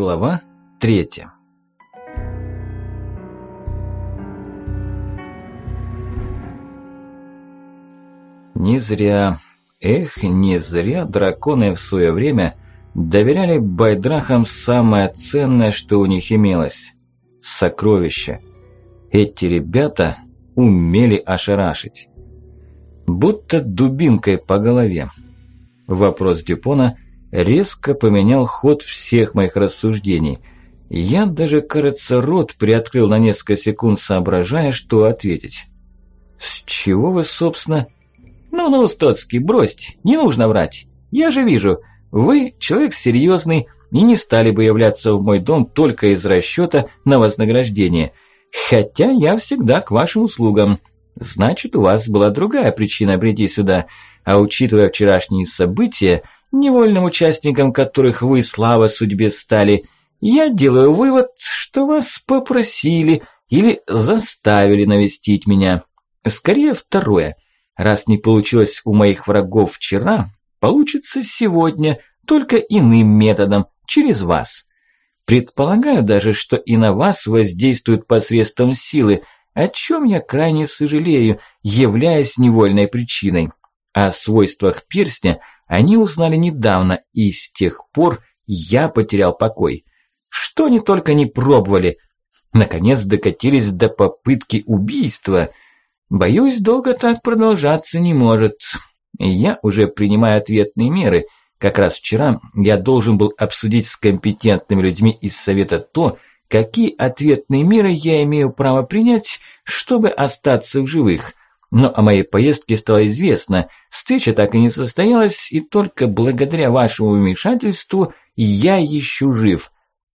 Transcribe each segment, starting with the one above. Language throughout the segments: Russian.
Глава третья. Не зря, эх, не зря драконы в свое время доверяли байдрахам самое ценное, что у них имелось – сокровище. Эти ребята умели ошарашить. Будто дубинкой по голове. Вопрос Дюпона резко поменял ход всех моих рассуждений. Я даже, кажется, рот приоткрыл на несколько секунд, соображая, что ответить. «С чего вы, собственно...» «Ну-ну, Стоцкий, бросьте, не нужно врать. Я же вижу, вы человек серьезный и не стали бы являться в мой дом только из расчета на вознаграждение. Хотя я всегда к вашим услугам. Значит, у вас была другая причина прийти сюда. А учитывая вчерашние события, невольным участником которых вы, слава судьбе, стали, я делаю вывод, что вас попросили или заставили навестить меня. Скорее второе. Раз не получилось у моих врагов вчера, получится сегодня, только иным методом, через вас. Предполагаю даже, что и на вас воздействуют посредством силы, о чем я крайне сожалею, являясь невольной причиной. О свойствах перстня они узнали недавно, и с тех пор я потерял покой. Что они только не пробовали. Наконец докатились до попытки убийства. Боюсь, долго так продолжаться не может. Я уже принимаю ответные меры. Как раз вчера я должен был обсудить с компетентными людьми из Совета то, какие ответные меры я имею право принять, чтобы остаться в живых. Но о моей поездке стало известно, встреча так и не состоялась, и только благодаря вашему вмешательству я еще жив.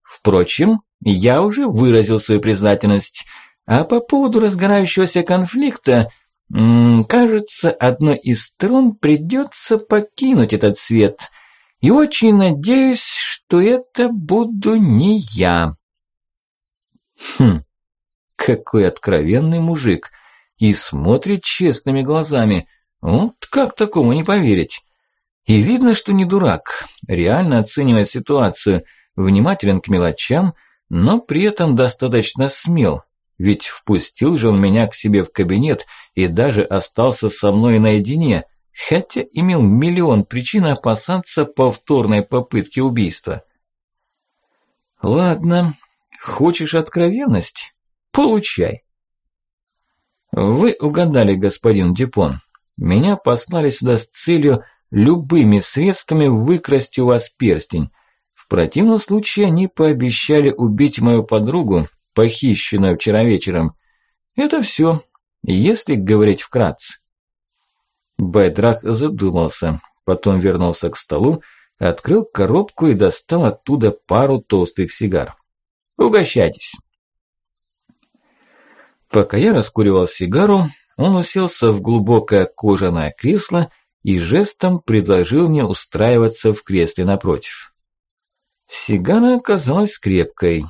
Впрочем, я уже выразил свою признательность. А по поводу разгорающегося конфликта, кажется, одной из сторон придется покинуть этот свет. И очень надеюсь, что это буду не я. Хм, какой откровенный мужик и смотрит честными глазами. Вот как такому не поверить? И видно, что не дурак, реально оценивает ситуацию, внимателен к мелочам, но при этом достаточно смел. Ведь впустил же он меня к себе в кабинет и даже остался со мной наедине, хотя имел миллион причин опасаться повторной попытки убийства. Ладно, хочешь откровенность? Получай. Вы угадали, господин Дюпон. Меня послали сюда с целью любыми средствами выкрасть у вас перстень. В противном случае они пообещали убить мою подругу, похищенную вчера вечером. Это все, если говорить вкратце. Байдрах задумался, потом вернулся к столу, открыл коробку и достал оттуда пару толстых сигар. «Угощайтесь!» Пока я раскуривал сигару, он уселся в глубокое кожаное кресло и жестом предложил мне устраиваться в кресле напротив. Сигара оказалась крепкой.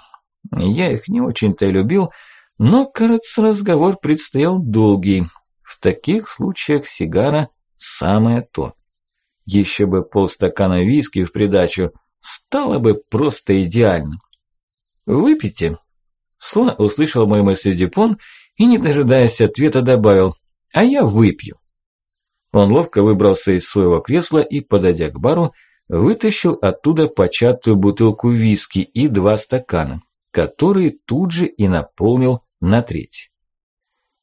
Я их не очень-то любил, но, кажется, разговор предстоял долгий. В таких случаях сигара самое то. Еще бы полстакана виски в придачу стало бы просто идеально. «Выпейте», Словно услышал мою мысль Дюпон и, не дожидаясь ответа, добавил «А я выпью». Он ловко выбрался из своего кресла и, подойдя к бару, вытащил оттуда початую бутылку виски и два стакана, которые тут же и наполнил на треть.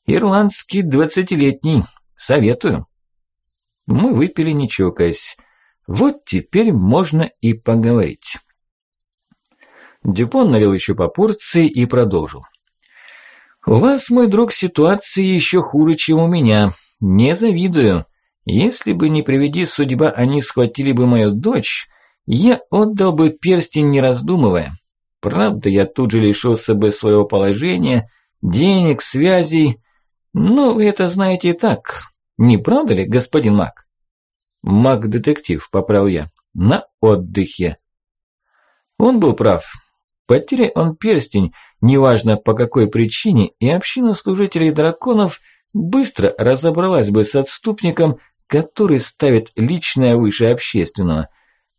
«Ирландский двадцатилетний. Советую». Мы выпили, не чокаясь. Вот теперь можно и поговорить. Дюпон налил еще по порции и продолжил. «У вас, мой друг, ситуация еще хуже, чем у меня. Не завидую. Если бы не приведи судьба, они схватили бы мою дочь, я отдал бы перстень, не раздумывая. Правда, я тут же лишился бы своего положения, денег, связей. Но вы это знаете и так. Не правда ли, господин Мак?» «Мак-детектив», – поправил я, – «на отдыхе». Он был прав. Потеря он перстень, неважно по какой причине, и община служителей драконов быстро разобралась бы с отступником, который ставит личное выше общественного.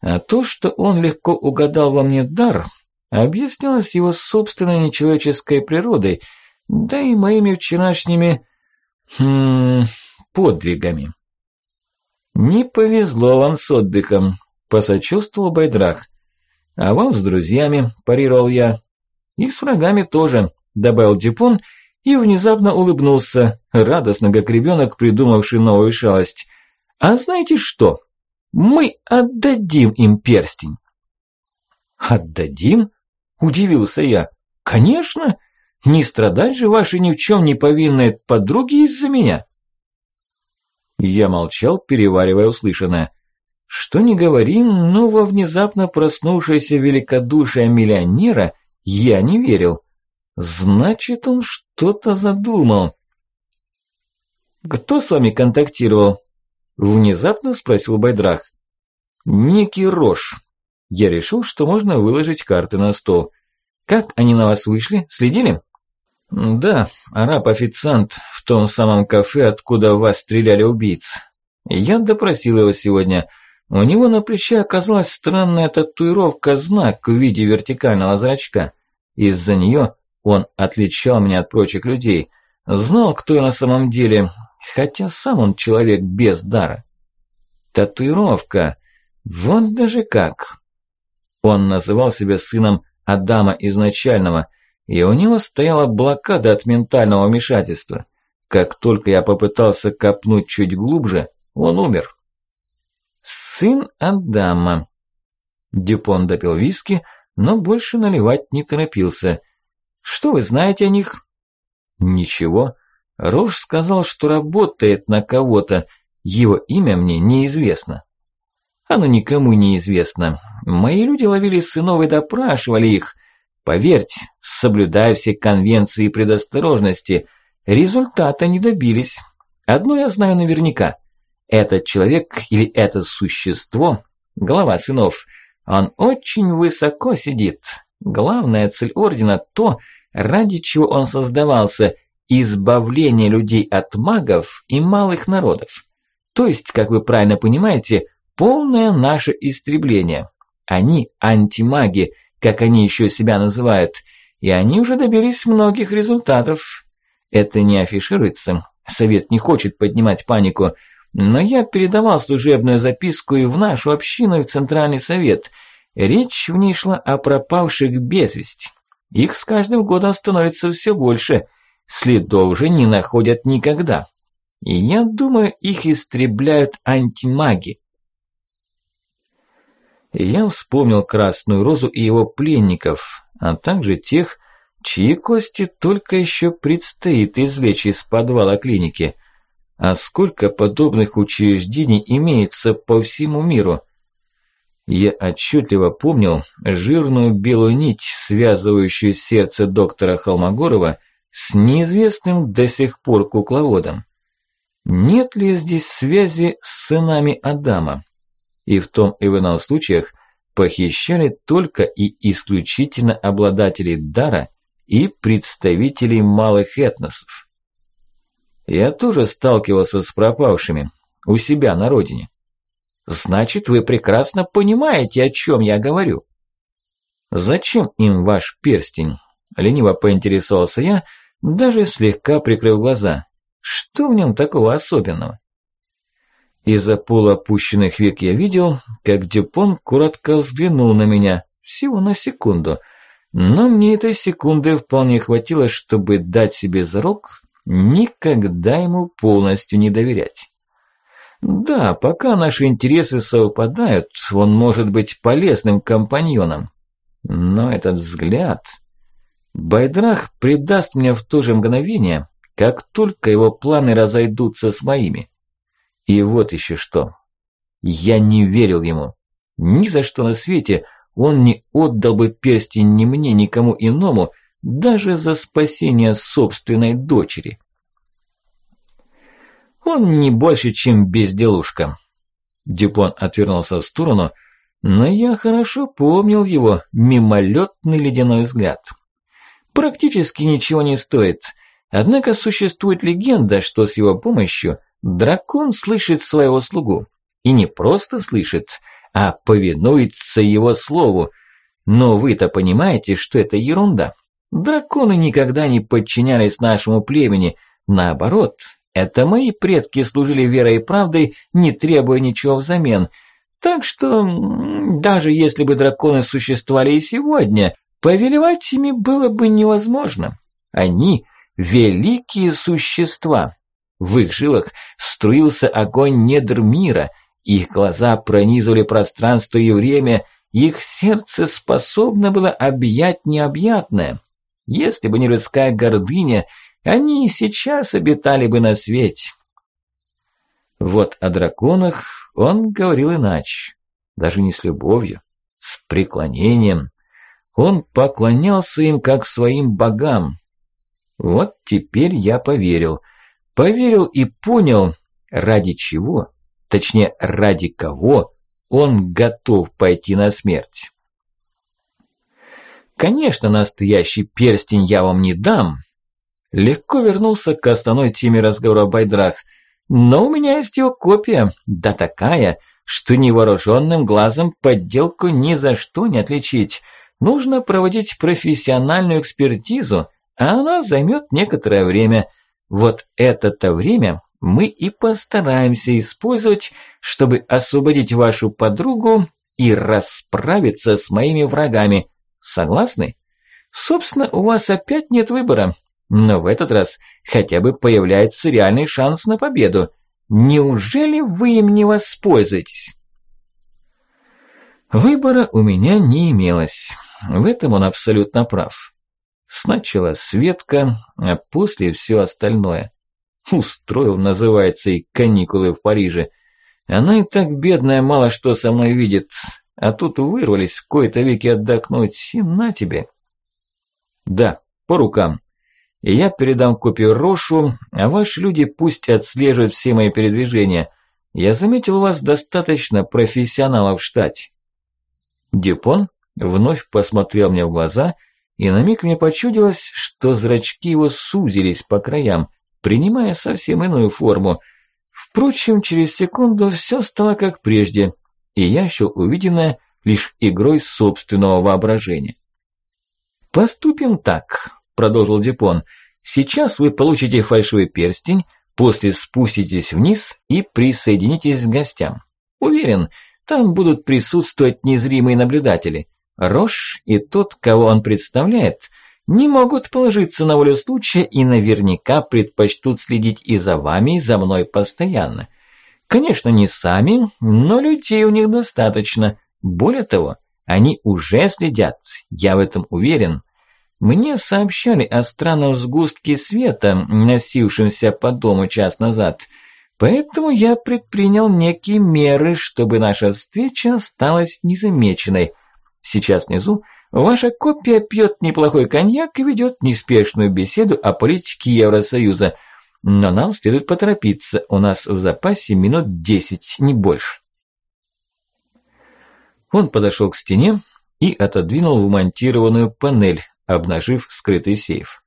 А то, что он легко угадал во мне дар, объяснялось его собственной нечеловеческой природой, да и моими вчерашними... Хм, подвигами. «Не повезло вам с отдыхом», – посочувствовал Байдрах. «А вам с друзьями», – парировал я. «И с врагами тоже», – добавил Дюпон и внезапно улыбнулся, радостно, как ребенок, придумавший новую шалость. «А знаете что? Мы отдадим им перстень». «Отдадим?» – удивился я. «Конечно! Не страдать же ваши ни в чем не повинные подруги из-за меня!» Я молчал, переваривая услышанное. Что не говори, но во внезапно проснувшееся великодушие миллионера я не верил. Значит, он что-то задумал. «Кто с вами контактировал?» Внезапно спросил Байдрах. «Некий Рош». Я решил, что можно выложить карты на стол. «Как они на вас вышли? Следили?» «Да, араб-официант в том самом кафе, откуда вас стреляли убийцы. Я допросил его сегодня. У него на плече оказалась странная татуировка-знак в виде вертикального зрачка. Из-за нее он отличал меня от прочих людей. Знал, кто я на самом деле, хотя сам он человек без дара. Татуировка. Вон даже как. Он называл себя сыном Адама Изначального – и у него стояла блокада от ментального вмешательства. Как только я попытался копнуть чуть глубже, он умер. Сын Адама. Дюпон допил виски, но больше наливать не торопился. Что вы знаете о них? Ничего. Рош сказал, что работает на кого-то. Его имя мне неизвестно. Оно никому не известно. Мои люди ловили сынов и допрашивали их. Поверьте, соблюдая все конвенции предосторожности, результата не добились. Одно я знаю наверняка. Этот человек или это существо, глава сынов, он очень высоко сидит. Главная цель Ордена – то, ради чего он создавался – избавление людей от магов и малых народов. То есть, как вы правильно понимаете, полное наше истребление. Они антимаги – как они еще себя называют, и они уже добились многих результатов. Это не афишируется, совет не хочет поднимать панику, но я передавал служебную записку и в нашу общину, и в Центральный совет. Речь в ней шла о пропавших без вести. Их с каждым годом становится все больше, следов уже не находят никогда. И я думаю, их истребляют антимаги я вспомнил Красную Розу и его пленников, а также тех, чьи кости только еще предстоит извлечь из подвала клиники. А сколько подобных учреждений имеется по всему миру? Я отчетливо помнил жирную белую нить, связывающую сердце доктора Холмогорова с неизвестным до сих пор кукловодом. Нет ли здесь связи с сынами Адама? и в том и в ином случаях похищали только и исключительно обладателей дара и представителей малых этносов. Я тоже сталкивался с пропавшими у себя на родине. Значит, вы прекрасно понимаете, о чем я говорю. Зачем им ваш перстень? Лениво поинтересовался я, даже слегка прикрыл глаза. Что в нем такого особенного? Из-за полуопущенных век я видел, как Дюпон коротко взглянул на меня, всего на секунду. Но мне этой секунды вполне хватило, чтобы дать себе зарок никогда ему полностью не доверять. Да, пока наши интересы совпадают, он может быть полезным компаньоном. Но этот взгляд... Байдрах предаст меня в то же мгновение, как только его планы разойдутся с моими. И вот еще что. Я не верил ему. Ни за что на свете он не отдал бы перстень ни мне, ни кому иному, даже за спасение собственной дочери. Он не больше, чем безделушка. Дюпон отвернулся в сторону, но я хорошо помнил его мимолетный ледяной взгляд. Практически ничего не стоит, однако существует легенда, что с его помощью Дракон слышит своего слугу. И не просто слышит, а повинуется его слову. Но вы-то понимаете, что это ерунда. Драконы никогда не подчинялись нашему племени. Наоборот, это мои предки служили верой и правдой, не требуя ничего взамен. Так что, даже если бы драконы существовали и сегодня, повелевать ими было бы невозможно. Они – великие существа. В их жилах струился огонь недр мира, их глаза пронизывали пространство и время, их сердце способно было объять необъятное. Если бы не людская гордыня, они и сейчас обитали бы на свете. Вот о драконах он говорил иначе, даже не с любовью, с преклонением. Он поклонялся им как своим богам. Вот теперь я поверил. Поверил и понял, ради чего, точнее ради кого он готов пойти на смерть. Конечно, настоящий перстень я вам не дам. Легко вернулся к основной теме разговора Байдрах. Но у меня есть его копия, да такая, что невооруженным глазом подделку ни за что не отличить. Нужно проводить профессиональную экспертизу, а она займет некоторое время. Вот это-то время мы и постараемся использовать, чтобы освободить вашу подругу и расправиться с моими врагами. Согласны? Собственно, у вас опять нет выбора. Но в этот раз хотя бы появляется реальный шанс на победу. Неужели вы им не воспользуетесь? Выбора у меня не имелось. В этом он абсолютно прав. Сначала Светка, а после все остальное. Устроил, называется, и каникулы в Париже. Она и так бедная мало что со мной видит, а тут вырвались в кои-то веки отдохнуть, и на тебе. Да, по рукам. И я передам копию Рошу, а ваши люди пусть отслеживают все мои передвижения. Я заметил у вас достаточно профессионалов в штате. Дюпон вновь посмотрел мне в глаза, и на миг мне почудилось, что зрачки его сузились по краям, принимая совсем иную форму. Впрочем, через секунду все стало как прежде – и я счел увиденное лишь игрой собственного воображения. «Поступим так», – продолжил Дипон. «Сейчас вы получите фальшивый перстень, после спуститесь вниз и присоединитесь к гостям. Уверен, там будут присутствовать незримые наблюдатели. Рош и тот, кого он представляет, не могут положиться на волю случая и наверняка предпочтут следить и за вами, и за мной постоянно. Конечно, не сами, но людей у них достаточно. Более того, они уже следят, я в этом уверен. Мне сообщали о странном сгустке света, носившемся по дому час назад. Поэтому я предпринял некие меры, чтобы наша встреча осталась незамеченной. Сейчас внизу ваша копия пьет неплохой коньяк и ведет неспешную беседу о политике Евросоюза – но нам следует поторопиться, у нас в запасе минут десять, не больше. Он подошел к стене и отодвинул вмонтированную панель, обнажив скрытый сейф.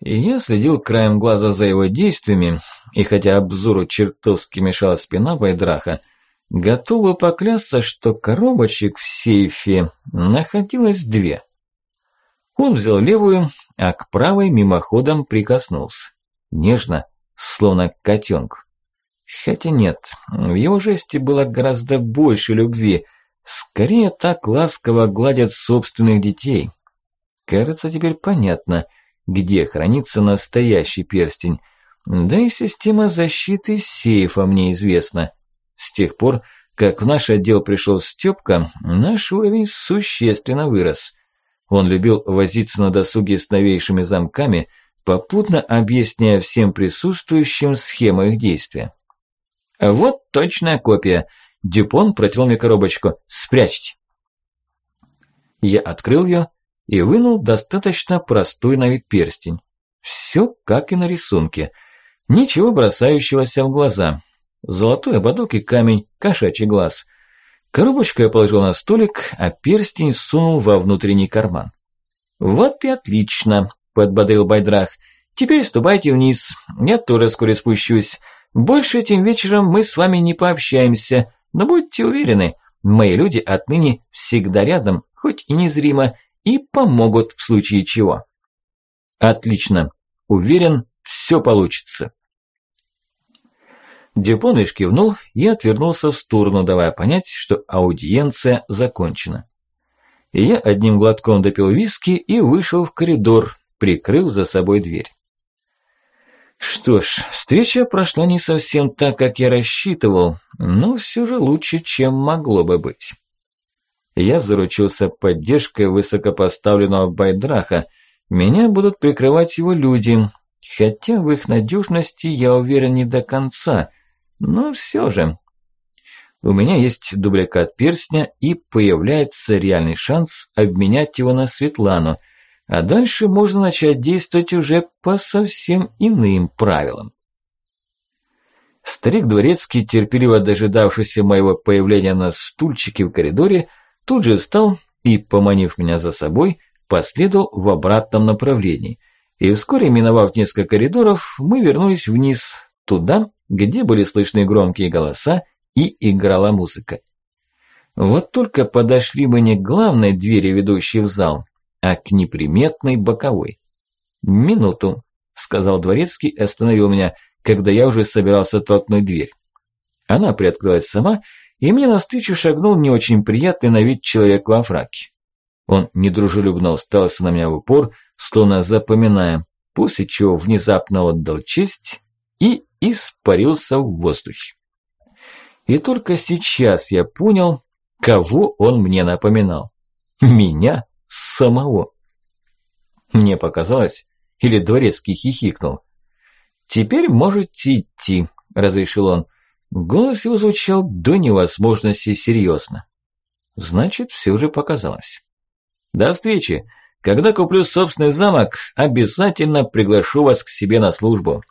И я следил краем глаза за его действиями, и хотя обзору чертовски мешала спина Байдраха, готов поклясться, что коробочек в сейфе находилось две. Он взял левую, а к правой мимоходом прикоснулся нежно, словно котенку. Хотя нет, в его жесте было гораздо больше любви. Скорее так ласково гладят собственных детей. Кажется, теперь понятно, где хранится настоящий перстень. Да и система защиты сейфа мне известна. С тех пор, как в наш отдел пришел Стёпка, наш уровень существенно вырос. Он любил возиться на досуге с новейшими замками – попутно объясняя всем присутствующим схему их действия. «Вот точная копия. Дюпон протянул мне коробочку. Спрячьте». Я открыл ее и вынул достаточно простой на вид перстень. Все как и на рисунке. Ничего бросающегося в глаза. Золотой ободок и камень, кошачий глаз. Коробочку я положил на столик, а перстень сунул во внутренний карман. «Вот и отлично», подбодрил Байдрах. «Теперь ступайте вниз, я тоже вскоре спущусь. Больше этим вечером мы с вами не пообщаемся, но будьте уверены, мои люди отныне всегда рядом, хоть и незримо, и помогут в случае чего. Отлично. Уверен, все получится. Дюпоныш кивнул и отвернулся в сторону, давая понять, что аудиенция закончена. И я одним глотком допил виски и вышел в коридор, прикрыв за собой дверь. Что ж, встреча прошла не совсем так, как я рассчитывал, но все же лучше, чем могло бы быть. Я заручился поддержкой высокопоставленного Байдраха. Меня будут прикрывать его люди, хотя в их надежности я уверен не до конца, но все же. У меня есть дубликат перстня и появляется реальный шанс обменять его на Светлану, а дальше можно начать действовать уже по совсем иным правилам. Старик Дворецкий, терпеливо дожидавшийся моего появления на стульчике в коридоре, тут же встал и, поманив меня за собой, последовал в обратном направлении. И вскоре, миновав несколько коридоров, мы вернулись вниз, туда, где были слышны громкие голоса и играла музыка. Вот только подошли мы не к главной двери, ведущей в зал, а к неприметной боковой. «Минуту», – сказал Дворецкий и остановил меня, когда я уже собирался толкнуть дверь. Она приоткрылась сама, и мне навстречу шагнул не очень приятный на вид человек во фраке. Он недружелюбно уставился на меня в упор, словно запоминая, после чего внезапно отдал честь и испарился в воздухе. И только сейчас я понял, кого он мне напоминал. Меня самого. Мне показалось, или дворецкий хихикнул. «Теперь можете идти», – разрешил он. Голос его звучал до невозможности серьезно. Значит, все же показалось. «До встречи. Когда куплю собственный замок, обязательно приглашу вас к себе на службу».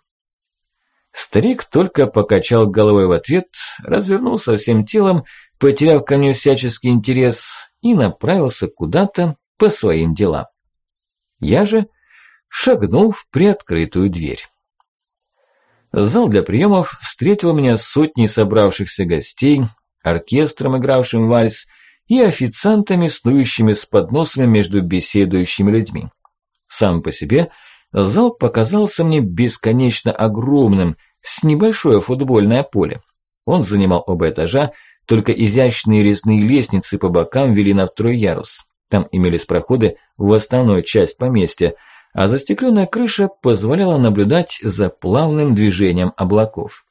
Старик только покачал головой в ответ, развернулся всем телом, потеряв ко мне всяческий интерес и направился куда-то по своим делам. Я же шагнул в приоткрытую дверь. Зал для приемов встретил меня сотней собравшихся гостей, оркестром, игравшим вальс, и официантами, снующими с подносами между беседующими людьми. Сам по себе зал показался мне бесконечно огромным, с небольшое футбольное поле. Он занимал оба этажа, только изящные резные лестницы по бокам вели на второй ярус. Там имелись проходы в основную часть поместья, а застекленная крыша позволяла наблюдать за плавным движением облаков.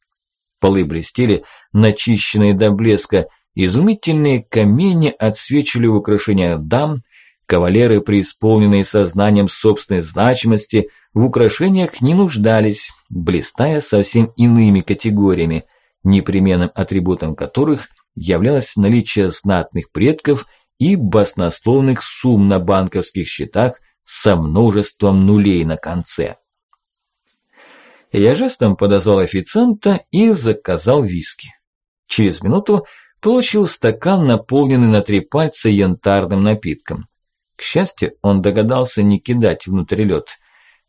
Полы блестели, начищенные до блеска, изумительные камни отсвечивали в украшениях дам, кавалеры, преисполненные сознанием собственной значимости, в украшениях не нуждались, блистая совсем иными категориями, непременным атрибутом которых являлось наличие знатных предков и баснословных сумм на банковских счетах со множеством нулей на конце. Я жестом подозвал официанта и заказал виски. Через минуту получил стакан, наполненный на три пальца янтарным напитком. К счастью, он догадался не кидать внутрь лед.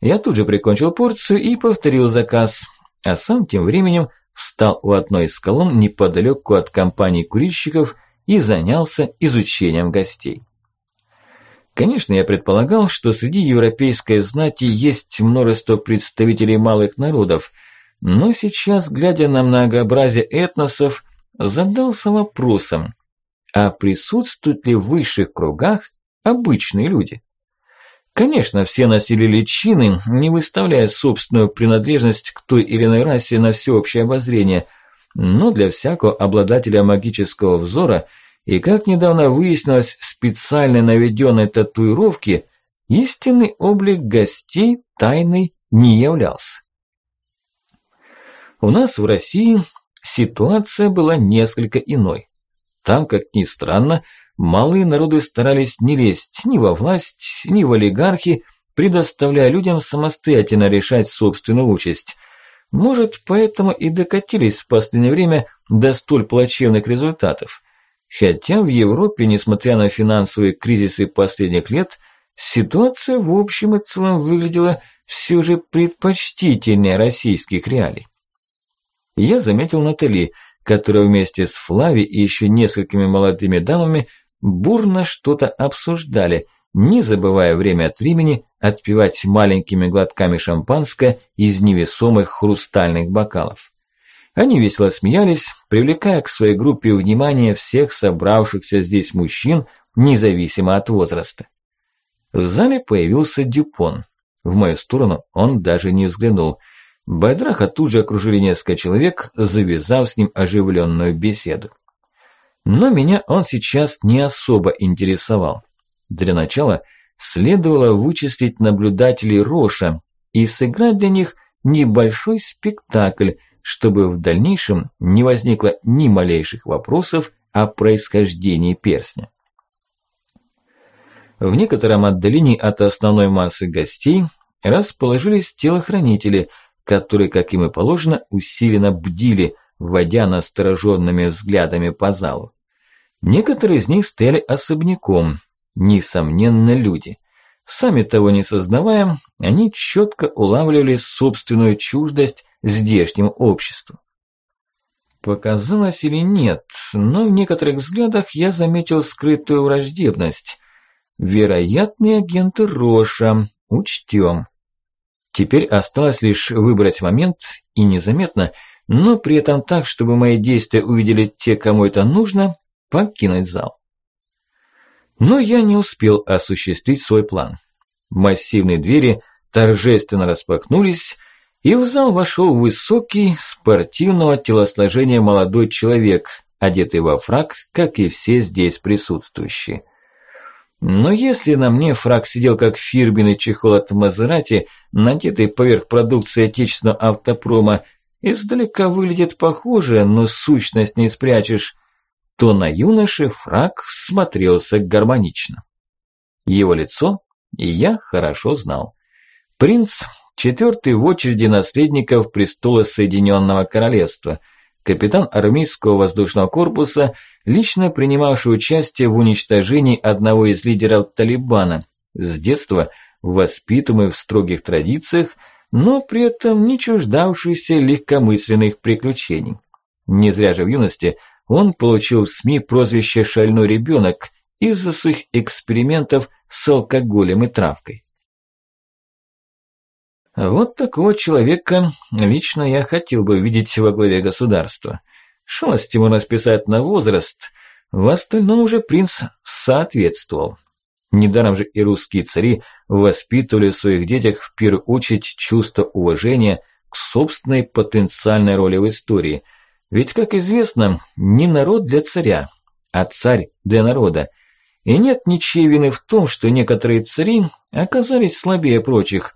Я тут же прикончил порцию и повторил заказ, а сам тем временем встал у одной из колонн неподалеку от компании курильщиков и занялся изучением гостей. Конечно, я предполагал, что среди европейской знати есть множество представителей малых народов, но сейчас, глядя на многообразие этносов, задался вопросом, а присутствуют ли в высших кругах обычные люди? Конечно, все носили личины, не выставляя собственную принадлежность к той или иной расе на всеобщее обозрение, но для всякого обладателя магического взора и, как недавно выяснилось, специально наведенной татуировки, истинный облик гостей тайной не являлся. У нас в России ситуация была несколько иной. Там, как ни странно, малые народы старались не лезть ни во власть, ни в олигархи, предоставляя людям самостоятельно решать собственную участь. Может, поэтому и докатились в последнее время до столь плачевных результатов. Хотя в Европе, несмотря на финансовые кризисы последних лет, ситуация в общем и целом выглядела все же предпочтительнее российских реалий. Я заметил Натали, которые вместе с Флави и еще несколькими молодыми дамами бурно что-то обсуждали, не забывая время от времени отпивать маленькими глотками шампанское из невесомых хрустальных бокалов. Они весело смеялись, привлекая к своей группе внимание всех собравшихся здесь мужчин, независимо от возраста. В зале появился Дюпон. В мою сторону он даже не взглянул – Байдраха тут же окружили несколько человек, завязав с ним оживленную беседу. Но меня он сейчас не особо интересовал. Для начала следовало вычислить наблюдателей Роша и сыграть для них небольшой спектакль, чтобы в дальнейшем не возникло ни малейших вопросов о происхождении перстня. В некотором отдалении от основной массы гостей расположились телохранители – которые, как им и положено, усиленно бдили, вводя настороженными взглядами по залу. Некоторые из них стояли особняком, несомненно, люди. Сами того не сознавая, они четко улавливали собственную чуждость здешнему обществу. Показалось или нет, но в некоторых взглядах я заметил скрытую враждебность. Вероятные агенты Роша, учтем. Теперь осталось лишь выбрать момент и незаметно, но при этом так, чтобы мои действия увидели те, кому это нужно, покинуть зал. Но я не успел осуществить свой план. Массивные двери торжественно распахнулись, и в зал вошел высокий, спортивного телосложения молодой человек, одетый во фраг, как и все здесь присутствующие. Но если на мне фраг сидел как фирменный чехол от Мазерати, надетый поверх продукции отечественного автопрома, издалека выглядит похоже, но сущность не спрячешь, то на юноше фраг смотрелся гармонично. Его лицо и я хорошо знал. Принц – четвертый в очереди наследников престола Соединенного Королевства, капитан армейского воздушного корпуса – лично принимавший участие в уничтожении одного из лидеров Талибана, с детства воспитанный в строгих традициях, но при этом не чуждавшийся легкомысленных приключений. Не зря же в юности он получил в СМИ прозвище «шальной ребенок» из-за своих экспериментов с алкоголем и травкой. Вот такого человека лично я хотел бы видеть во главе государства – Шалость ему расписать на возраст, в остальном уже принц соответствовал. Недаром же и русские цари воспитывали в своих детях в первую очередь чувство уважения к собственной потенциальной роли в истории. Ведь, как известно, не народ для царя, а царь для народа. И нет ничьей вины в том, что некоторые цари оказались слабее прочих.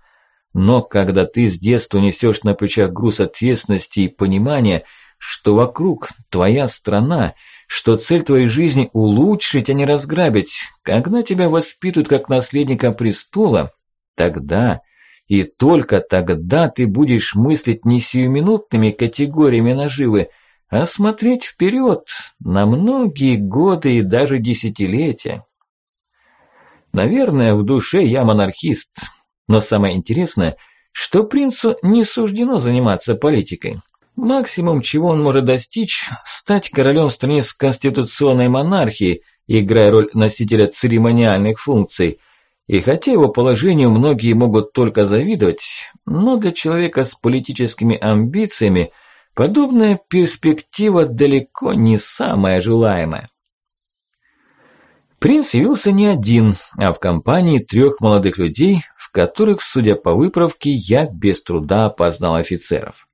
Но когда ты с детства несешь на плечах груз ответственности и понимания – что вокруг твоя страна, что цель твоей жизни улучшить, а не разграбить, когда тебя воспитывают как наследника престола, тогда и только тогда ты будешь мыслить не сиюминутными категориями наживы, а смотреть вперед на многие годы и даже десятилетия. Наверное, в душе я монархист, но самое интересное, что принцу не суждено заниматься политикой. Максимум, чего он может достичь, стать королем страны с конституционной монархией, играя роль носителя церемониальных функций. И хотя его положению многие могут только завидовать, но для человека с политическими амбициями подобная перспектива далеко не самая желаемая. Принц явился не один, а в компании трех молодых людей, в которых, судя по выправке, я без труда опознал офицеров.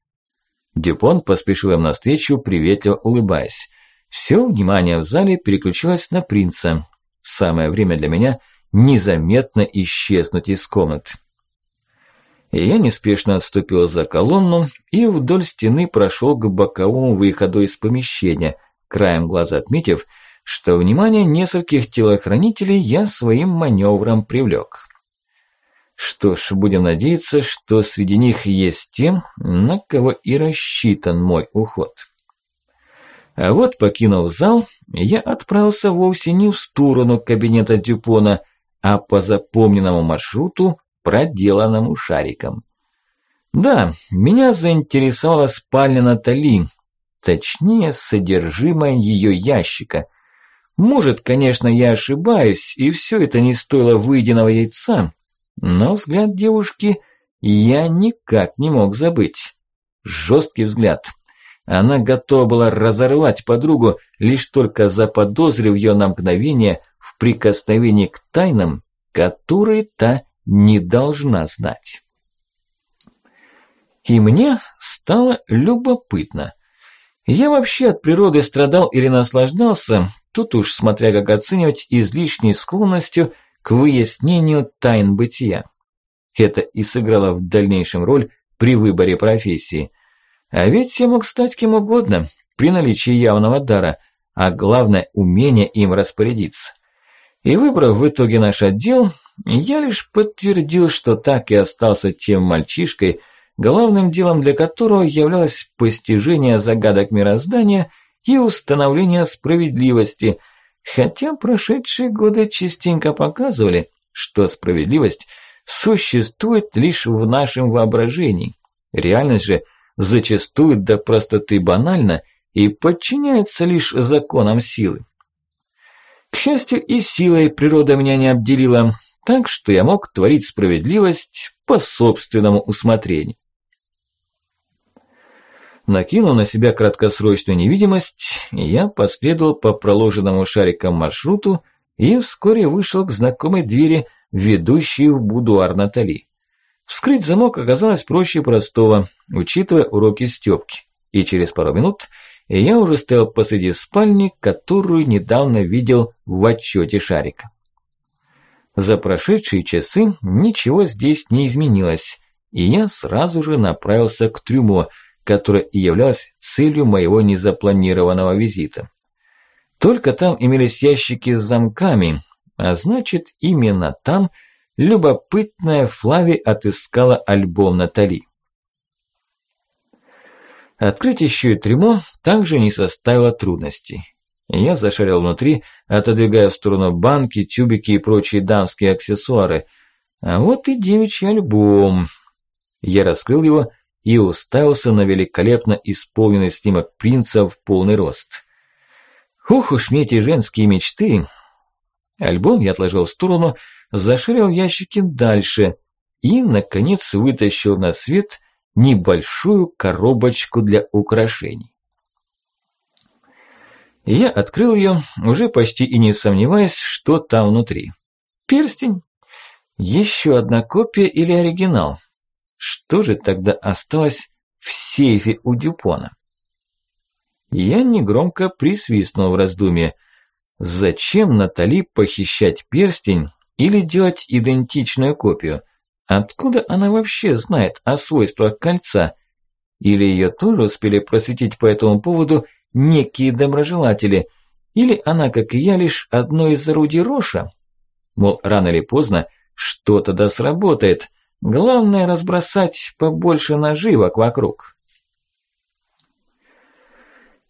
Дюпон поспешил им навстречу, приветливо улыбаясь. Все внимание в зале переключилось на принца. Самое время для меня незаметно исчезнуть из комнат. Я неспешно отступил за колонну и вдоль стены прошел к боковому выходу из помещения, краем глаза отметив, что внимание нескольких телохранителей я своим маневром привлек. Что ж, будем надеяться, что среди них есть те, на кого и рассчитан мой уход. А вот, покинув зал, я отправился вовсе не в сторону кабинета Дюпона, а по запомненному маршруту, проделанному шариком. Да, меня заинтересовала спальня Натали, точнее содержимое ее ящика. Может, конечно, я ошибаюсь, и все это не стоило выеденного яйца, но взгляд девушки я никак не мог забыть. Жесткий взгляд. Она готова была разорвать подругу, лишь только заподозрив ее на мгновение в прикосновении к тайнам, которые та не должна знать. И мне стало любопытно. Я вообще от природы страдал или наслаждался, тут уж смотря как оценивать излишней склонностью к выяснению тайн бытия. Это и сыграло в дальнейшем роль при выборе профессии. А ведь я мог стать кем угодно при наличии явного дара, а главное умение им распорядиться. И выбрав в итоге наш отдел, я лишь подтвердил, что так и остался тем мальчишкой, главным делом для которого являлось постижение загадок мироздания и установление справедливости, хотя прошедшие годы частенько показывали, что справедливость существует лишь в нашем воображении. Реальность же зачастую до простоты банальна и подчиняется лишь законам силы. К счастью, и силой природа меня не обделила, так что я мог творить справедливость по собственному усмотрению. Накинув на себя краткосрочную невидимость, я последовал по проложенному шариком маршруту и вскоре вышел к знакомой двери, ведущей в будуар Натали. Вскрыть замок оказалось проще простого, учитывая уроки Стёпки, и через пару минут я уже стоял посреди спальни, которую недавно видел в отчёте шарика. За прошедшие часы ничего здесь не изменилось, и я сразу же направился к трюмо – которая и являлась целью моего незапланированного визита. Только там имелись ящики с замками, а значит именно там любопытная Флави отыскала альбом Натали. Открыть еще и трюмо также не составило трудностей. Я зашарил внутри, отодвигая в сторону банки, тюбики и прочие дамские аксессуары. А вот и девичий альбом. Я раскрыл его и уставился на великолепно исполненный снимок принца в полный рост. Ух уж мне эти женские мечты! Альбом я отложил в сторону, зашарил ящики дальше и, наконец, вытащил на свет небольшую коробочку для украшений. Я открыл ее, уже почти и не сомневаясь, что там внутри. Перстень? Еще одна копия или оригинал? Что же тогда осталось в сейфе у Дюпона? Я негромко присвистнул в раздумье. Зачем Натали похищать перстень или делать идентичную копию? Откуда она вообще знает о свойствах кольца? Или ее тоже успели просветить по этому поводу некие доброжелатели? Или она, как и я, лишь одно из орудий Роша? Мол, рано или поздно что-то да сработает, Главное разбросать побольше наживок вокруг.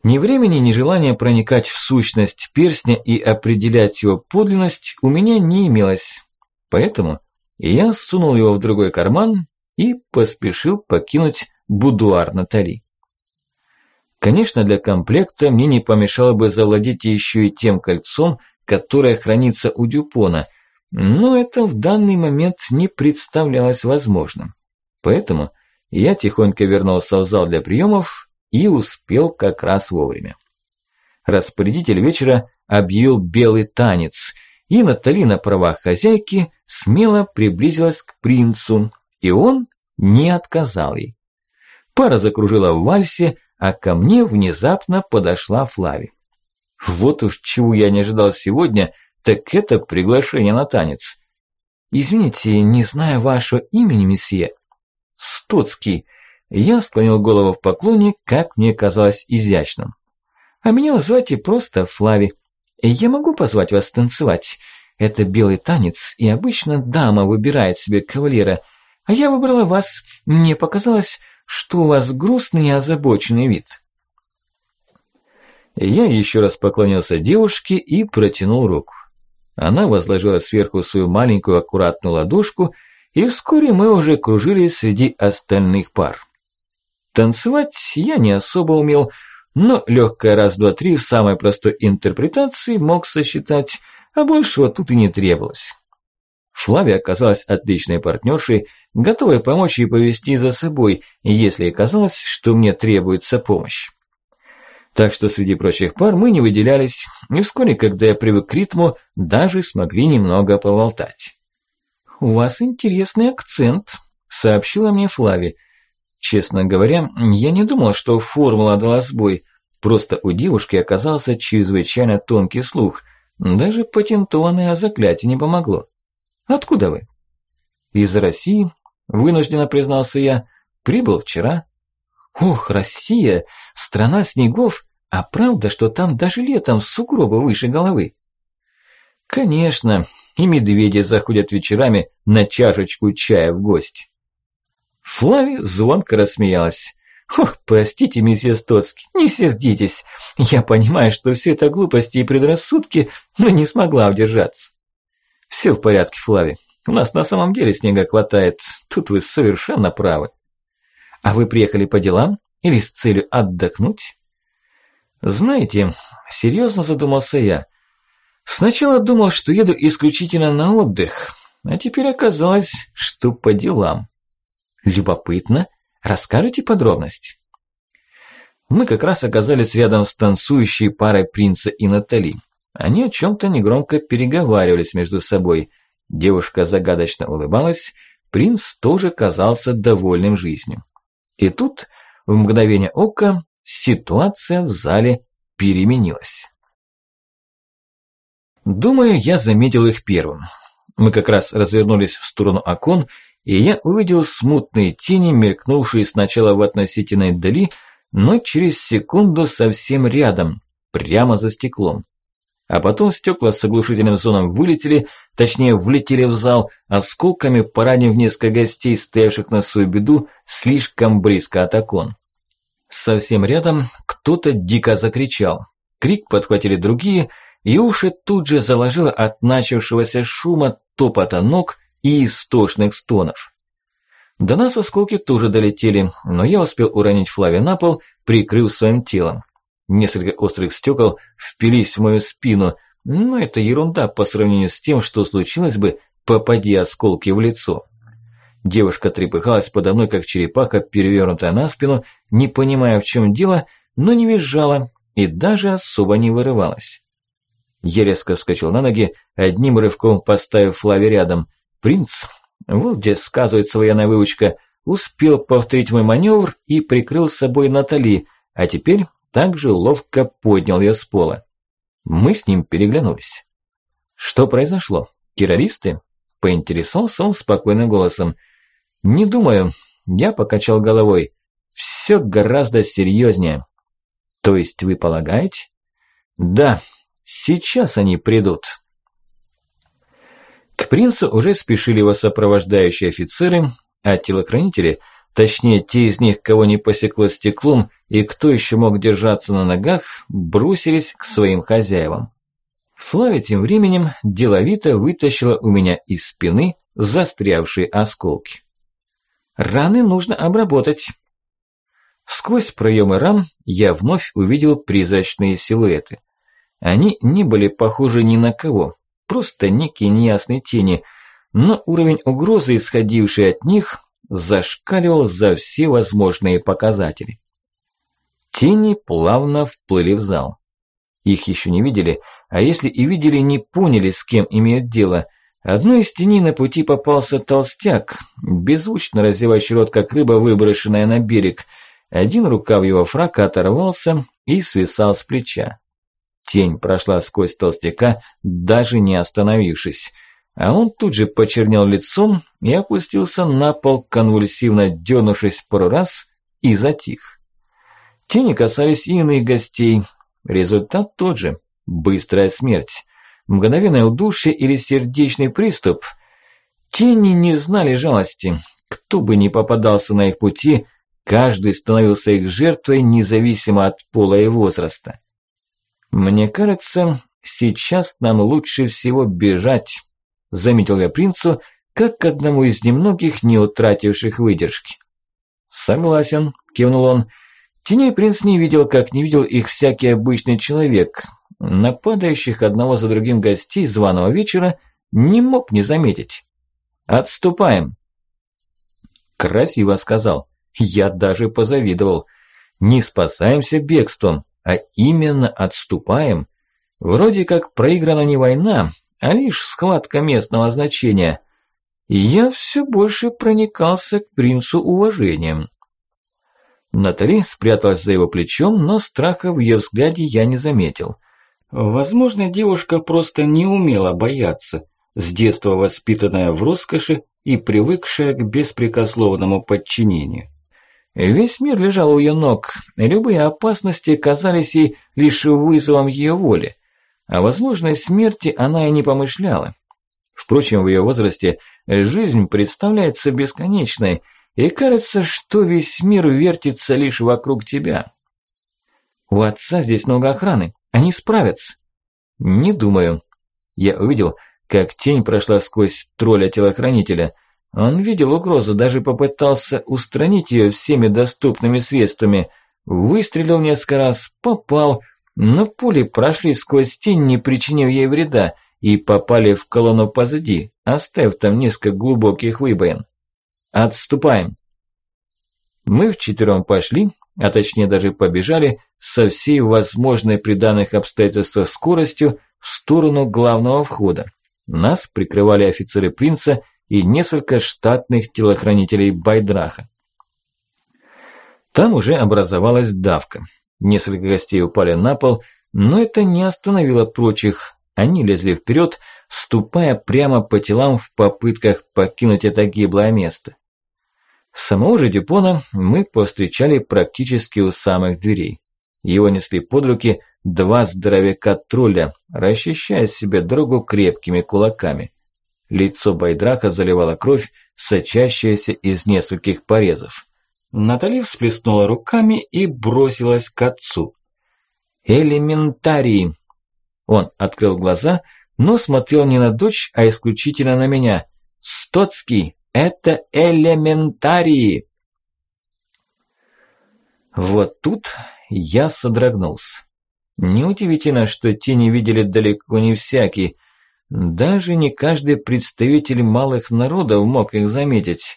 Ни времени, ни желания проникать в сущность перстня и определять его подлинность у меня не имелось. Поэтому я сунул его в другой карман и поспешил покинуть будуар Натали. Конечно, для комплекта мне не помешало бы завладеть еще и тем кольцом, которое хранится у Дюпона – но это в данный момент не представлялось возможным. Поэтому я тихонько вернулся в зал для приемов и успел как раз вовремя. Распорядитель вечера объявил белый танец, и Натали на правах хозяйки смело приблизилась к принцу, и он не отказал ей. Пара закружила в вальсе, а ко мне внезапно подошла Флави. Вот уж чего я не ожидал сегодня – так это приглашение на танец. Извините, не знаю вашего имени, месье. Стоцкий. Я склонил голову в поклоне, как мне казалось изящным. А меня называйте просто Флави. Я могу позвать вас танцевать? Это белый танец, и обычно дама выбирает себе кавалера. А я выбрала вас. Мне показалось, что у вас грустный и озабоченный вид. Я еще раз поклонился девушке и протянул руку. Она возложила сверху свою маленькую аккуратную ладошку, и вскоре мы уже кружились среди остальных пар. Танцевать я не особо умел, но легкое раз-два-три в самой простой интерпретации мог сосчитать, а большего тут и не требовалось. Флавия оказалась отличной партнершей, готовой помочь и повести за собой, если казалось, что мне требуется помощь. Так что среди прочих пар мы не выделялись, и вскоре, когда я привык к ритму, даже смогли немного поболтать. «У вас интересный акцент», – сообщила мне Флави. Честно говоря, я не думал, что формула дала сбой, просто у девушки оказался чрезвычайно тонкий слух, даже патентованное заклятие не помогло. «Откуда вы?» «Из России», – вынужденно признался я, – «прибыл вчера». «Ох, Россия! Страна снегов! А правда, что там даже летом сугробы выше головы?» «Конечно, и медведи заходят вечерами на чашечку чая в гости». Флави звонко рассмеялась. «Ох, простите, месье Стоцкий, не сердитесь. Я понимаю, что все это глупости и предрассудки, но не смогла удержаться». «Все в порядке, Флави. У нас на самом деле снега хватает. Тут вы совершенно правы». А вы приехали по делам или с целью отдохнуть? Знаете, серьезно задумался я. Сначала думал, что еду исключительно на отдых, а теперь оказалось, что по делам. Любопытно. Расскажите подробности. Мы как раз оказались рядом с танцующей парой принца и Натали. Они о чем-то негромко переговаривались между собой. Девушка загадочно улыбалась, принц тоже казался довольным жизнью. И тут, в мгновение ока, ситуация в зале переменилась. Думаю, я заметил их первым. Мы как раз развернулись в сторону окон, и я увидел смутные тени, мелькнувшие сначала в относительной дали, но через секунду совсем рядом, прямо за стеклом. А потом стекла с оглушительным зоном вылетели, точнее влетели в зал, осколками поранив несколько гостей, стоявших на свою беду, слишком близко от окон. Совсем рядом кто-то дико закричал. Крик подхватили другие, и уши тут же заложило от начавшегося шума, топота ног и истошных стонов. До нас осколки тоже долетели, но я успел уронить Флави на пол, прикрыв своим телом. Несколько острых стекол впились в мою спину, но это ерунда по сравнению с тем, что случилось бы, попади осколки в лицо. Девушка трепыхалась подо мной, как черепаха, перевернутая на спину, не понимая, в чем дело, но не визжала и даже особо не вырывалась. Я резко вскочил на ноги, одним рывком поставив Флави рядом. Принц, вот где сказывается военная выучка, успел повторить мой маневр и прикрыл собой Натали, а теперь также ловко поднял ее с пола. Мы с ним переглянулись. «Что произошло? Террористы?» – поинтересовался он спокойным голосом. «Не думаю». Я покачал головой. «Все гораздо серьезнее». «То есть вы полагаете?» «Да, сейчас они придут». К принцу уже спешили его сопровождающие офицеры, а телохранители – Точнее, те из них, кого не посекло стеклом и кто еще мог держаться на ногах, бросились к своим хозяевам. Флави тем временем деловито вытащила у меня из спины застрявшие осколки. Раны нужно обработать. Сквозь проемы ран я вновь увидел призрачные силуэты. Они не были похожи ни на кого, просто некие неясные тени, но уровень угрозы, исходивший от них, зашкаливал за все возможные показатели. Тени плавно вплыли в зал. Их еще не видели, а если и видели, не поняли, с кем имеют дело. Одной из теней на пути попался толстяк, беззвучно разевающий рот, как рыба, выброшенная на берег. Один рукав его фрака оторвался и свисал с плеча. Тень прошла сквозь толстяка, даже не остановившись. А он тут же почернел лицом и опустился на пол, конвульсивно дернувшись пару раз, и затих. Тени касались и иных гостей. Результат тот же – быстрая смерть. Мгновенное удушье или сердечный приступ. Тени не знали жалости. Кто бы ни попадался на их пути, каждый становился их жертвой, независимо от пола и возраста. Мне кажется, сейчас нам лучше всего бежать заметил я принцу, как к одному из немногих, не утративших выдержки. «Согласен», – кивнул он. Теней принц не видел, как не видел их всякий обычный человек. Нападающих одного за другим гостей званого вечера не мог не заметить. «Отступаем!» Красиво сказал. Я даже позавидовал. Не спасаемся бегством, а именно отступаем. Вроде как проиграна не война, а лишь схватка местного значения. Я все больше проникался к принцу уважением. Натали спряталась за его плечом, но страха в ее взгляде я не заметил. Возможно, девушка просто не умела бояться, с детства воспитанная в роскоши и привыкшая к беспрекословному подчинению. Весь мир лежал у ее ног, любые опасности казались ей лишь вызовом ее воли. О возможной смерти она и не помышляла. Впрочем, в ее возрасте жизнь представляется бесконечной, и кажется, что весь мир вертится лишь вокруг тебя. У отца здесь много охраны, они справятся. Не думаю. Я увидел, как тень прошла сквозь тролля-телохранителя. Он видел угрозу, даже попытался устранить ее всеми доступными средствами. Выстрелил несколько раз, попал, но пули прошли сквозь тень, не причинив ей вреда, и попали в колонну позади, оставив там несколько глубоких выбоин. «Отступаем!» Мы вчетвером пошли, а точнее даже побежали, со всей возможной при данных обстоятельствах скоростью в сторону главного входа. Нас прикрывали офицеры принца и несколько штатных телохранителей Байдраха. Там уже образовалась давка. Несколько гостей упали на пол, но это не остановило прочих. Они лезли вперед, ступая прямо по телам в попытках покинуть это гиблое место. Самого же Дюпона мы повстречали практически у самых дверей. Его несли под руки два здоровяка-тролля, расчищая себе дорогу крепкими кулаками. Лицо Байдраха заливало кровь, сочащаяся из нескольких порезов. Натали всплеснула руками и бросилась к отцу. «Элементарий!» Он открыл глаза, но смотрел не на дочь, а исключительно на меня. «Стоцкий, это элементарии!» Вот тут я содрогнулся. Неудивительно, что тени видели далеко не всякий. Даже не каждый представитель малых народов мог их заметить.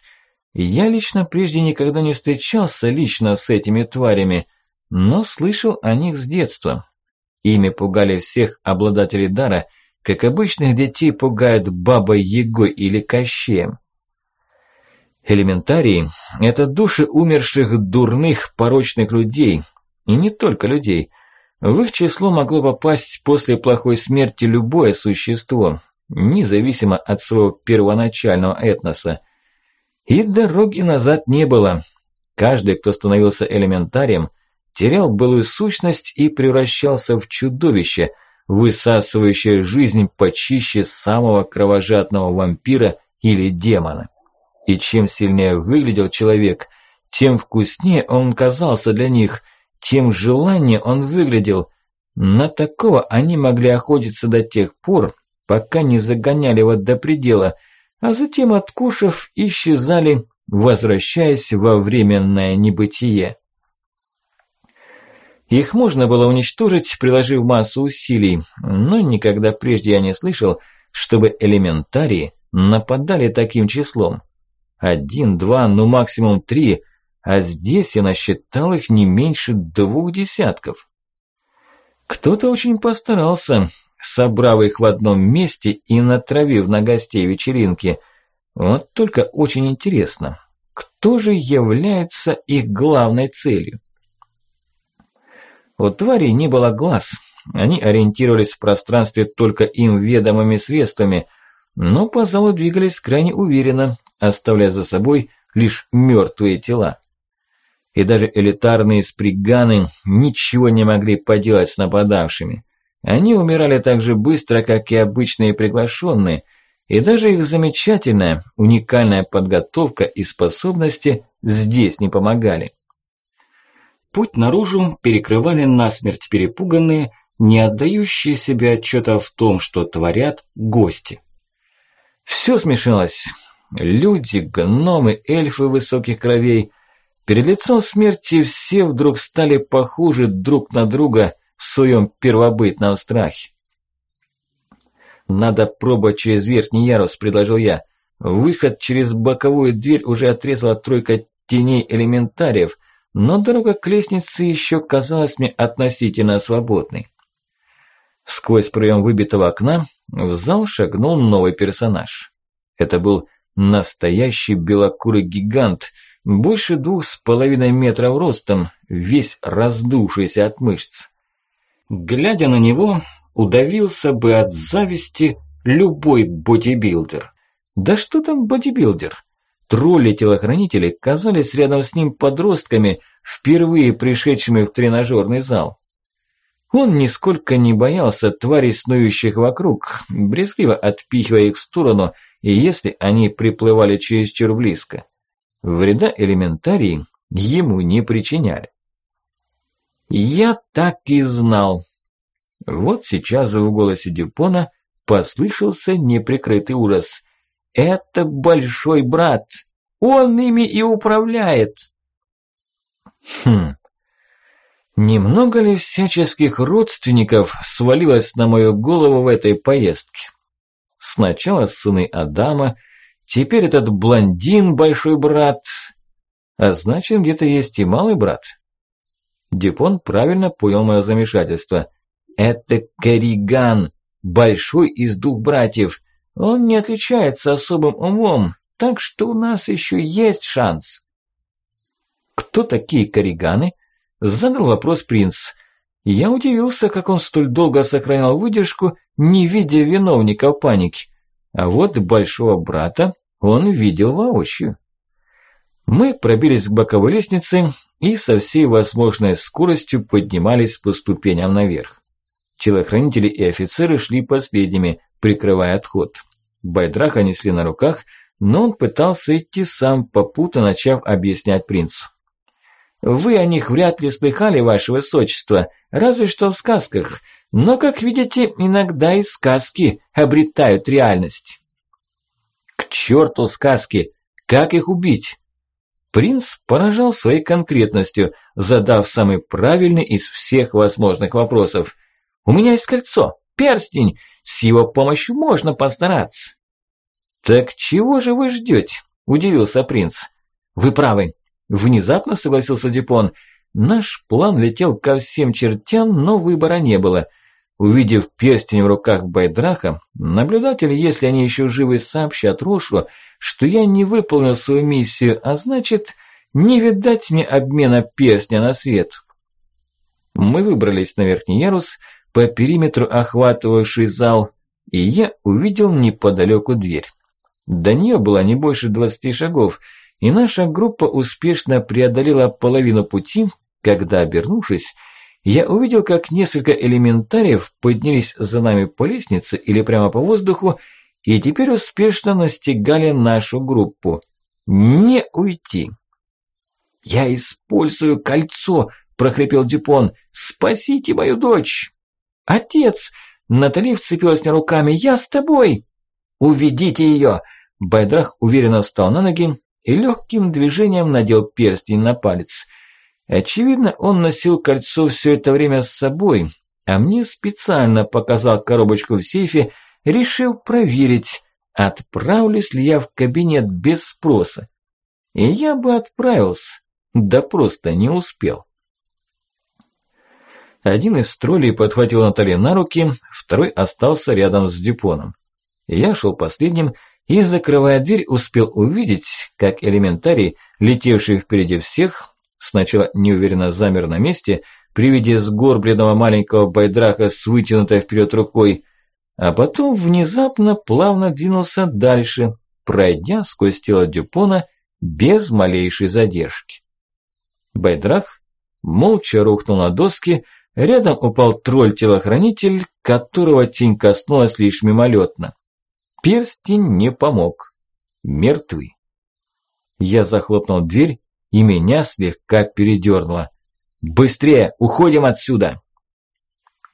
Я лично прежде никогда не встречался лично с этими тварями, но слышал о них с детства. Ими пугали всех обладателей дара, как обычных детей пугают бабой Егой или Кощеем. Элементарии – это души умерших дурных порочных людей, и не только людей. В их число могло попасть после плохой смерти любое существо, независимо от своего первоначального этноса. И дороги назад не было. Каждый, кто становился элементарием, терял былую сущность и превращался в чудовище, высасывающее жизнь почище самого кровожадного вампира или демона. И чем сильнее выглядел человек, тем вкуснее он казался для них, тем желаннее он выглядел. На такого они могли охотиться до тех пор, пока не загоняли его до предела – а затем, откушав, исчезали, возвращаясь во временное небытие. Их можно было уничтожить, приложив массу усилий, но никогда прежде я не слышал, чтобы элементарии нападали таким числом. Один, два, ну максимум три, а здесь я насчитал их не меньше двух десятков. Кто-то очень постарался, собрав их в одном месте и натравив на гостей вечеринки. Вот только очень интересно, кто же является их главной целью? У тварей не было глаз, они ориентировались в пространстве только им ведомыми средствами, но по залу двигались крайне уверенно, оставляя за собой лишь мертвые тела. И даже элитарные сприганы ничего не могли поделать с нападавшими. Они умирали так же быстро, как и обычные приглашенные, и даже их замечательная, уникальная подготовка и способности здесь не помогали. Путь наружу перекрывали насмерть перепуганные, не отдающие себе отчета в том, что творят гости. Все смешалось. Люди, гномы, эльфы высоких кровей. Перед лицом смерти все вдруг стали похожи друг на друга своем первобытном страхе. «Надо пробовать через верхний ярус», – предложил я. Выход через боковую дверь уже отрезала тройка теней элементариев, но дорога к лестнице еще казалась мне относительно свободной. Сквозь проем выбитого окна в зал шагнул новый персонаж. Это был настоящий белокурый гигант, больше двух с половиной метров ростом, весь раздувшийся от мышц. Глядя на него, удавился бы от зависти любой бодибилдер. Да что там бодибилдер? Тролли-телохранители казались рядом с ним подростками, впервые пришедшими в тренажерный зал. Он нисколько не боялся тварей, снующих вокруг, брезгливо отпихивая их в сторону, и если они приплывали чересчур близко. Вреда элементарии ему не причиняли. «Я так и знал», вот сейчас в голосе Дюпона послышался неприкрытый ужас. «Это большой брат! Он ими и управляет!» Хм, немного ли всяческих родственников свалилось на мою голову в этой поездке? Сначала сыны Адама, теперь этот блондин большой брат, а значит где-то есть и малый брат. Дюпон правильно понял мое замешательство – это Кориган, большой из двух братьев. Он не отличается особым умом, так что у нас еще есть шанс. Кто такие Кориганы? Задал вопрос принц. Я удивился, как он столь долго сохранял выдержку, не видя виновников паники. А вот большого брата он видел воочию. Мы пробились к боковой лестнице и со всей возможной скоростью поднимались по ступеням наверх. Телохранители и офицеры шли последними, прикрывая отход. Байдраха несли на руках, но он пытался идти сам, попутно начав объяснять принцу. «Вы о них вряд ли слыхали, ваше высочество, разве что в сказках, но, как видите, иногда и сказки обретают реальность». «К черту сказки! Как их убить?» Принц поражал своей конкретностью, задав самый правильный из всех возможных вопросов. У меня есть кольцо, перстень. С его помощью можно постараться». «Так чего же вы ждете?» – удивился принц. «Вы правы», – внезапно согласился Дюпон. «Наш план летел ко всем чертям, но выбора не было». Увидев перстень в руках Байдраха, наблюдатели, если они еще живы, сообщат Рошу, что я не выполнил свою миссию, а значит, не видать мне обмена перстня на свет. Мы выбрались на верхний ярус, по периметру охватывавший зал, и я увидел неподалеку дверь. До нее было не больше двадцати шагов, и наша группа успешно преодолела половину пути, когда, обернувшись, я увидел, как несколько элементариев поднялись за нами по лестнице или прямо по воздуху и теперь успешно настигали нашу группу. Не уйти. «Я использую кольцо!» – прохрипел Дюпон. «Спасите мою дочь!» «Отец!» Натали вцепилась мне руками. «Я с тобой!» «Уведите ее!» Байдрах уверенно встал на ноги и легким движением надел перстень на палец. Очевидно, он носил кольцо все это время с собой, а мне специально показал коробочку в сейфе, решив проверить, отправлюсь ли я в кабинет без спроса. И я бы отправился, да просто не успел. Один из троллей подхватил Натали на руки, второй остался рядом с Дюпоном. Я шел последним и, закрывая дверь, успел увидеть, как элементарий, летевший впереди всех, сначала неуверенно замер на месте при виде сгорбленного маленького байдраха с вытянутой вперед рукой, а потом внезапно плавно двинулся дальше, пройдя сквозь тело Дюпона без малейшей задержки. Байдрах молча рухнул на доски, Рядом упал тролль-телохранитель, которого тень коснулась лишь мимолетно. Перстень не помог. Мертвый. Я захлопнул дверь, и меня слегка передернуло. «Быстрее! Уходим отсюда!»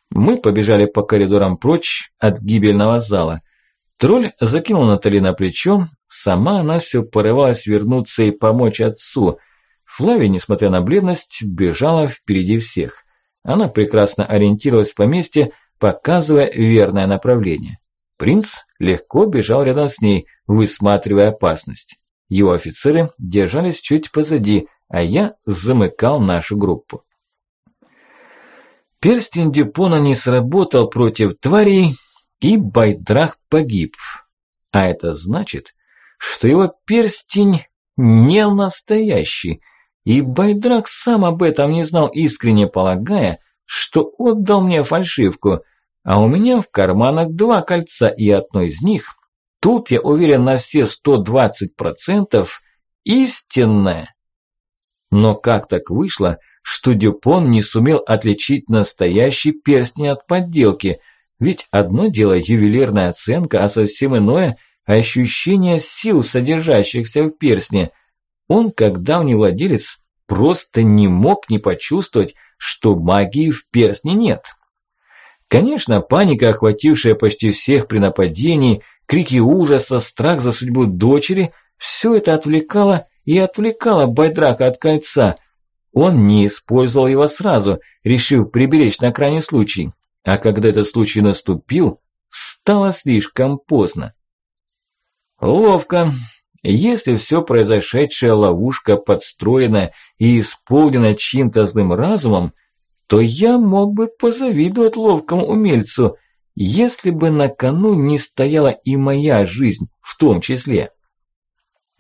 Мы побежали по коридорам прочь от гибельного зала. Тролль закинул Натали на плечо, сама она все порывалась вернуться и помочь отцу. Флавия, несмотря на бледность, бежала впереди всех. Она прекрасно ориентировалась в поместье, показывая верное направление. Принц легко бежал рядом с ней, высматривая опасность. Его офицеры держались чуть позади, а я замыкал нашу группу. Перстень Дюпона не сработал против тварей, и Байдрах погиб. А это значит, что его перстень не настоящий, и Байдрах сам об этом не знал, искренне полагая, что отдал мне фальшивку, а у меня в карманах два кольца, и одно из них, тут я уверен на все 120%, истинное. Но как так вышло, что Дюпон не сумел отличить настоящий перстень от подделки, ведь одно дело ювелирная оценка, а совсем иное – ощущение сил, содержащихся в перстне. Он, как давний владелец, просто не мог не почувствовать, что магии в перстне нет. Конечно, паника, охватившая почти всех при нападении, крики ужаса, страх за судьбу дочери – все это отвлекало и отвлекало Байдраха от кольца. Он не использовал его сразу, решив приберечь на крайний случай. А когда этот случай наступил, стало слишком поздно. Ловко. Если все произошедшее ловушка подстроена и исполнена чьим-то злым разумом, то я мог бы позавидовать ловкому умельцу, если бы на кону не стояла и моя жизнь в том числе.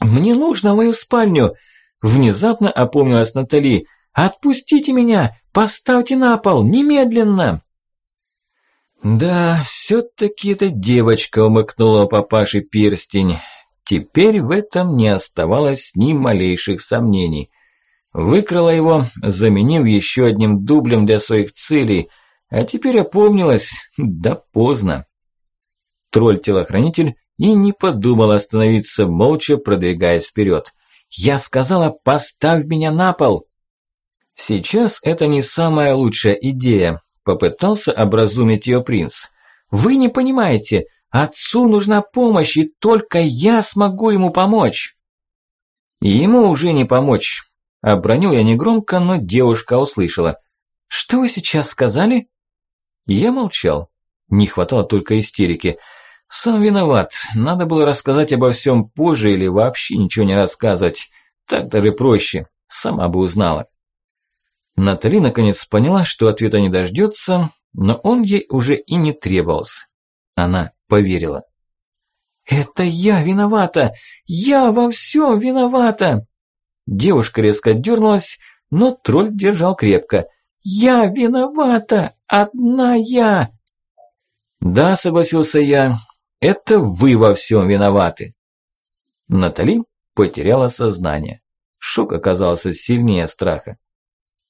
«Мне нужно мою спальню!» Внезапно опомнилась Натали. «Отпустите меня! Поставьте на пол! Немедленно!» Да, все-таки эта девочка умыкнула папаши перстень. Теперь в этом не оставалось ни малейших сомнений. Выкрала его, заменив еще одним дублем для своих целей, а теперь опомнилась, да поздно. Тролль-телохранитель и не подумал остановиться, молча продвигаясь вперед. «Я сказала, поставь меня на пол!» Сейчас это не самая лучшая идея, попытался образумить ее принц. Вы не понимаете, отцу нужна помощь, и только я смогу ему помочь. Ему уже не помочь, Обронил я негромко, но девушка услышала. «Что вы сейчас сказали?» Я молчал. Не хватало только истерики. Сам виноват. Надо было рассказать обо всем позже или вообще ничего не рассказывать. Так даже проще. Сама бы узнала. Натали наконец поняла, что ответа не дождется, но он ей уже и не требовался. Она поверила. «Это я виновата! Я во всем виновата!» Девушка резко дернулась, но тролль держал крепко. «Я виновата! Одна я!» «Да», согласился я, – «это вы во всем виноваты». Натали потеряла сознание. Шок оказался сильнее страха.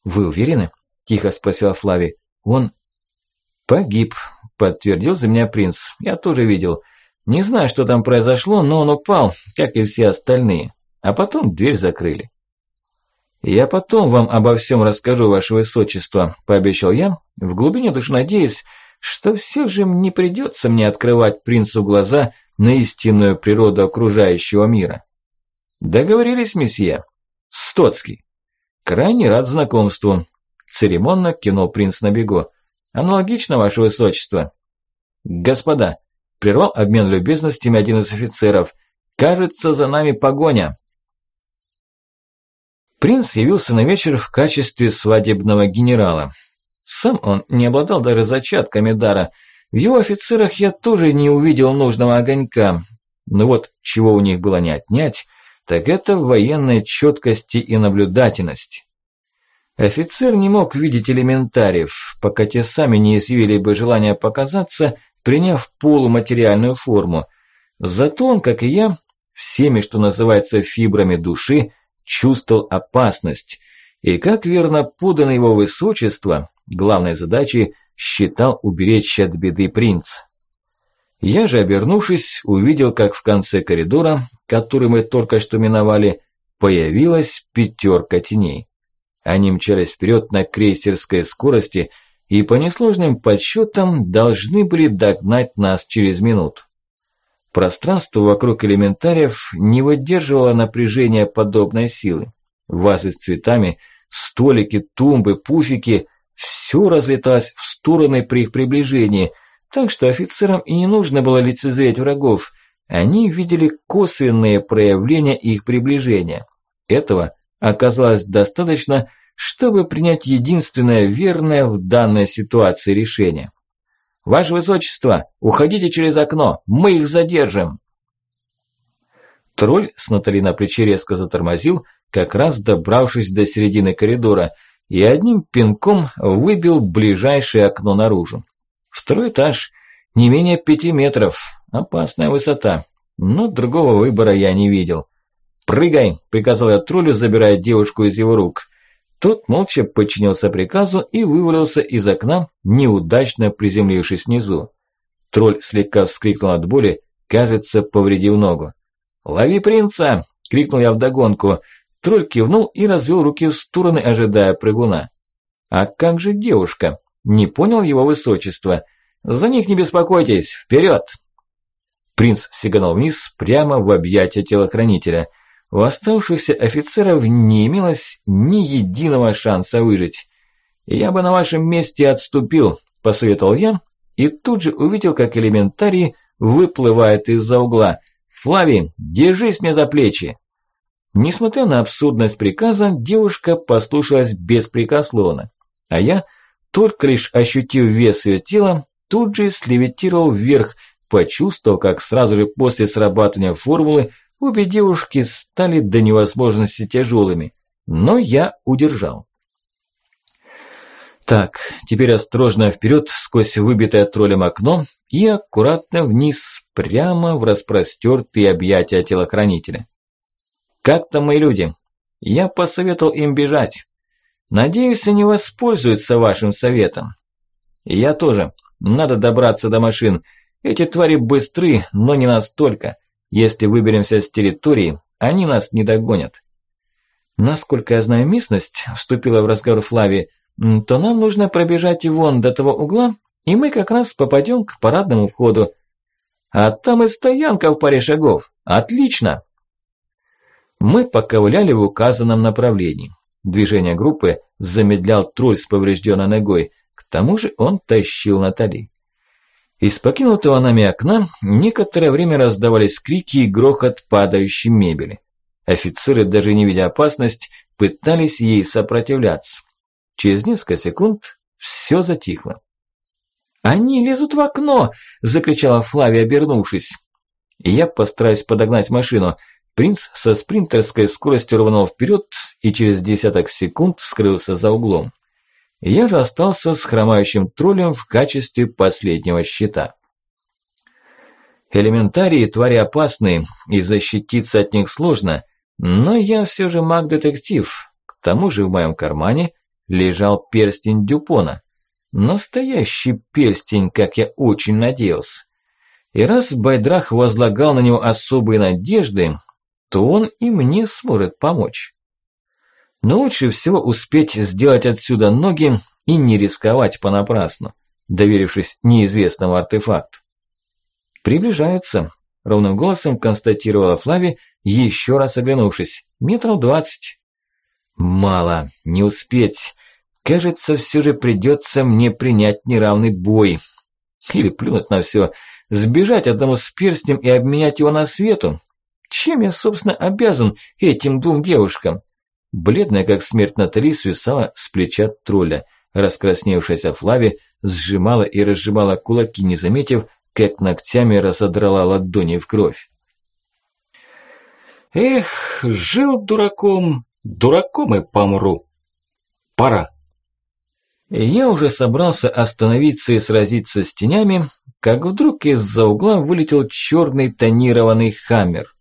«Вы уверены?» – тихо спросила Флави. «Он...» «Погиб», – подтвердил за меня принц. «Я тоже видел. Не знаю, что там произошло, но он упал, как и все остальные. А потом дверь закрыли. «Я потом вам обо всем расскажу, ваше высочество», – пообещал я, в глубине души надеясь, что все же не придется мне открывать принцу глаза на истинную природу окружающего мира. «Договорились, месье?» «Стоцкий». «Крайне рад знакомству», – церемонно кинул принц на бегу. «Аналогично, ваше высочество». «Господа», – прервал обмен любезностями один из офицеров, – «кажется, за нами погоня». Принц явился на вечер в качестве свадебного генерала. Сам он не обладал даже зачатками дара. В его офицерах я тоже не увидел нужного огонька. Но вот чего у них было не отнять, так это военной четкости и наблюдательности. Офицер не мог видеть элементариев, пока те сами не изъявили бы желание показаться, приняв полуматериальную форму. Зато он, как и я, всеми, что называется фибрами души, чувствовал опасность, и, как верно подано его высочество, главной задачей считал уберечь от беды принц. Я же, обернувшись, увидел, как в конце коридора, который мы только что миновали, появилась пятерка теней. Они мчались вперед на крейсерской скорости и по несложным подсчетам должны были догнать нас через минуту. Пространство вокруг элементариев не выдерживало напряжения подобной силы. Вазы с цветами, столики, тумбы, пуфики – все разлеталось в стороны при их приближении, так что офицерам и не нужно было лицезреть врагов. Они видели косвенные проявления их приближения. Этого оказалось достаточно, чтобы принять единственное верное в данной ситуации решение. «Ваше Высочество, уходите через окно, мы их задержим!» Тролль с Натали на плече резко затормозил, как раз добравшись до середины коридора, и одним пинком выбил ближайшее окно наружу. Второй этаж, не менее пяти метров, опасная высота, но другого выбора я не видел. «Прыгай!» – приказал я троллю, забирая девушку из его рук. Тот молча подчинился приказу и вывалился из окна, неудачно приземлившись внизу. Тролль слегка вскрикнул от боли, кажется, повредил ногу. «Лови принца!» – крикнул я вдогонку. Тролль кивнул и развел руки в стороны, ожидая прыгуна. «А как же девушка?» – не понял его высочество. «За них не беспокойтесь, вперед!» Принц сиганул вниз прямо в объятия телохранителя – у оставшихся офицеров не имелось ни единого шанса выжить. «Я бы на вашем месте отступил», – посоветовал я, и тут же увидел, как элементарий выплывает из-за угла. «Флави, держись мне за плечи!» Несмотря на абсурдность приказа, девушка послушалась беспрекословно, а я, только лишь ощутив вес ее тела, тут же слевитировал вверх, почувствовав, как сразу же после срабатывания формулы Обе девушки стали до невозможности тяжелыми, но я удержал. Так, теперь осторожно вперед сквозь выбитое троллем окно и аккуратно вниз, прямо в распростертые объятия телохранителя. Как там мои люди? Я посоветовал им бежать. Надеюсь, они воспользуются вашим советом. я тоже. Надо добраться до машин. Эти твари быстры, но не настолько. Если выберемся с территории, они нас не догонят. Насколько я знаю местность, вступила в разговор Флави, то нам нужно пробежать вон до того угла, и мы как раз попадем к парадному входу. А там и стоянка в паре шагов. Отлично! Мы поковыляли в указанном направлении. Движение группы замедлял тролль с поврежденной ногой. К тому же он тащил Натали. Из покинутого нами окна некоторое время раздавались крики и грохот падающей мебели. Офицеры, даже не видя опасность, пытались ей сопротивляться. Через несколько секунд все затихло. «Они лезут в окно!» – закричала Флавия, обернувшись. Я постараюсь подогнать машину. Принц со спринтерской скоростью рванул вперед и через десяток секунд скрылся за углом. Я же остался с хромающим троллем в качестве последнего щита. Элементарии твари опасные, и защититься от них сложно, но я все же маг-детектив. К тому же в моем кармане лежал перстень Дюпона. Настоящий перстень, как я очень надеялся. И раз Байдрах возлагал на него особые надежды, то он и мне сможет помочь. Но лучше всего успеть сделать отсюда ноги и не рисковать понапрасну, доверившись неизвестному артефакту. Приближаются, ровным голосом констатировала Флави, еще раз оглянувшись. Метров двадцать. Мало, не успеть. Кажется, все же придется мне принять неравный бой. Или плюнуть на все, сбежать одному с перстнем и обменять его на свету. Чем я, собственно, обязан этим двум девушкам? Бледная, как смерть Натали, свисала с плеча тролля. Раскрасневшаяся Флави сжимала и разжимала кулаки, не заметив, как ногтями разодрала ладони в кровь. Эх, жил дураком, дураком и помру. Пора. Я уже собрался остановиться и сразиться с тенями, как вдруг из-за угла вылетел черный тонированный хаммер.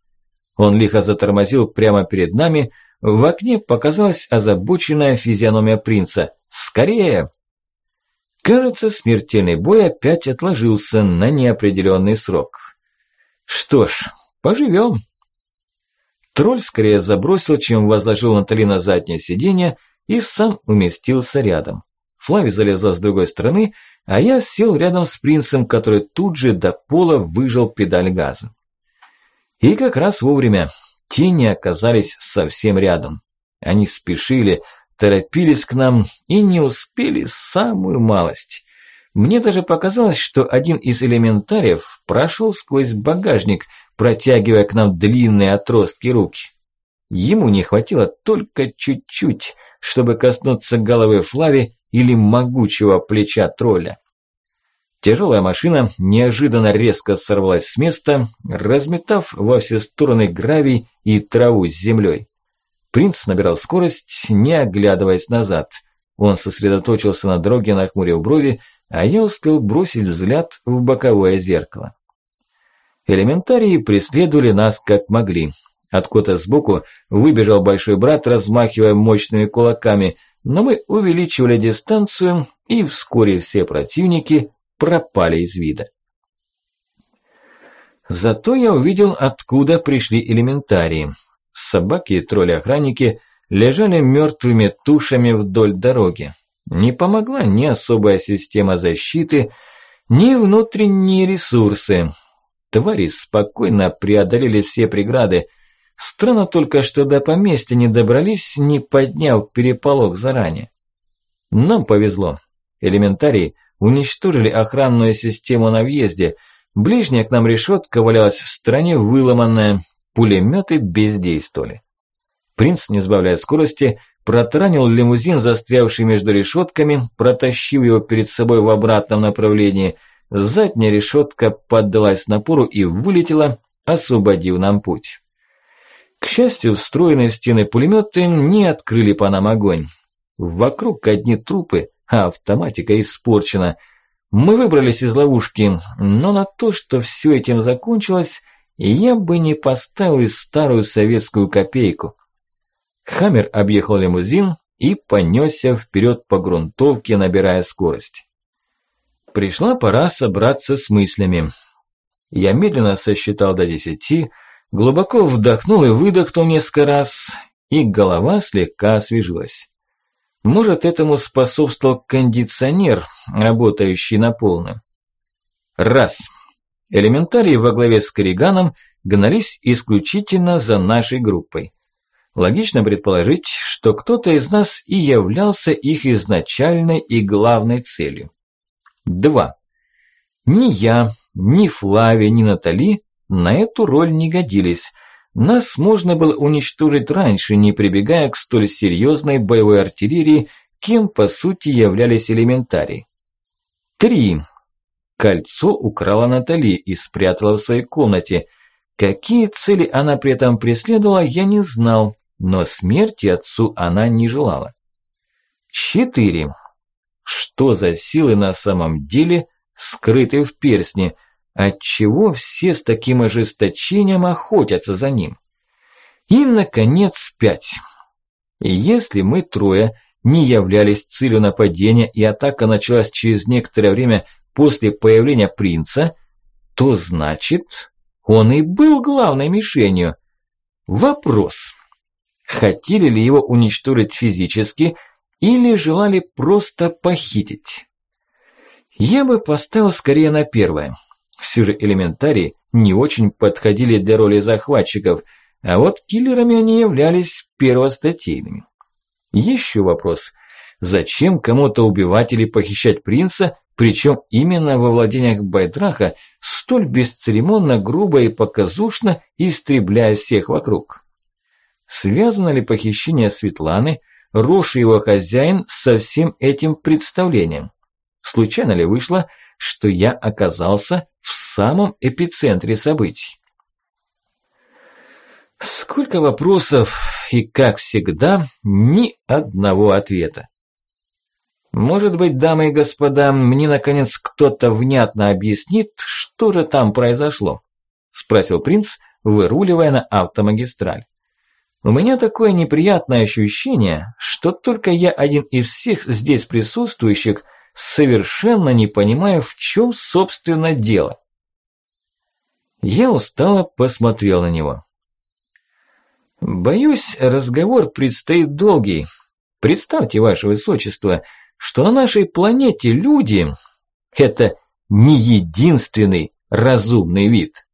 Он лихо затормозил прямо перед нами, в окне показалась озабоченная физиономия принца. «Скорее!» Кажется, смертельный бой опять отложился на неопределенный срок. Что ж, поживем. Тролль скорее забросил, чем возложил Натали на заднее сиденье и сам уместился рядом. Флави залезла с другой стороны, а я сел рядом с принцем, который тут же до пола выжал педаль газа. И как раз вовремя. Тени оказались совсем рядом. Они спешили, торопились к нам и не успели самую малость. Мне даже показалось, что один из элементариев прошел сквозь багажник, протягивая к нам длинные отростки руки. Ему не хватило только чуть-чуть, чтобы коснуться головы Флави или могучего плеча тролля. Тяжелая машина неожиданно резко сорвалась с места, разметав во все стороны гравий и траву с землей. Принц набирал скорость, не оглядываясь назад. Он сосредоточился на дороге, нахмурив брови, а я успел бросить взгляд в боковое зеркало. Элементарии преследовали нас как могли. Откуда сбоку выбежал большой брат, размахивая мощными кулаками, но мы увеличивали дистанцию, и вскоре все противники пропали из вида. Зато я увидел, откуда пришли элементарии. Собаки и тролли-охранники лежали мертвыми тушами вдоль дороги. Не помогла ни особая система защиты, ни внутренние ресурсы. Твари спокойно преодолели все преграды. Странно только, что до поместья не добрались, не подняв переполох заранее. Нам повезло. Элементарии уничтожили охранную систему на въезде. Ближняя к нам решетка валялась в стороне выломанная. Пулеметы бездействовали. Принц, не сбавляя скорости, протаранил лимузин, застрявший между решетками, протащив его перед собой в обратном направлении. Задняя решетка поддалась напору и вылетела, освободив нам путь. К счастью, встроенные в стены пулеметы не открыли по нам огонь. Вокруг одни трупы, автоматика испорчена. Мы выбрались из ловушки, но на то, что все этим закончилось, я бы не поставил старую советскую копейку. Хаммер объехал лимузин и понесся вперед по грунтовке, набирая скорость. Пришла пора собраться с мыслями. Я медленно сосчитал до десяти, глубоко вдохнул и выдохнул несколько раз, и голова слегка освежилась. Может, этому способствовал кондиционер, работающий на полную. Раз. Элементарии во главе с Кориганом гнались исключительно за нашей группой. Логично предположить, что кто-то из нас и являлся их изначальной и главной целью. 2. Ни я, ни Флавия, ни Натали на эту роль не годились. Нас можно было уничтожить раньше, не прибегая к столь серьезной боевой артиллерии, кем по сути являлись элементарии. 3. Кольцо украла Натали и спрятала в своей комнате. Какие цели она при этом преследовала, я не знал, но смерти отцу она не желала. Четыре. Что за силы на самом деле скрыты в персне? Отчего все с таким ожесточением охотятся за ним? И, наконец, пять. Если мы трое не являлись целью нападения и атака началась через некоторое время после появления принца, то значит, он и был главной мишенью. Вопрос хотели ли его уничтожить физически или желали просто похитить. Я бы поставил скорее на первое. Все же элементарии не очень подходили для роли захватчиков, а вот киллерами они являлись первостатейными. Еще вопрос. Зачем кому-то убивать или похищать принца, причем именно во владениях Байдраха, столь бесцеремонно, грубо и показушно истребляя всех вокруг? Связано ли похищение Светланы, Рош и его хозяин со всем этим представлением? Случайно ли вышло, что я оказался в самом эпицентре событий? Сколько вопросов и, как всегда, ни одного ответа. Может быть, дамы и господа, мне наконец кто-то внятно объяснит, что же там произошло? Спросил принц, выруливая на автомагистраль. У меня такое неприятное ощущение, что только я один из всех здесь присутствующих совершенно не понимаю, в чем собственно дело. Я устало посмотрел на него. Боюсь, разговор предстоит долгий. Представьте, ваше высочество, что на нашей планете люди – это не единственный разумный вид.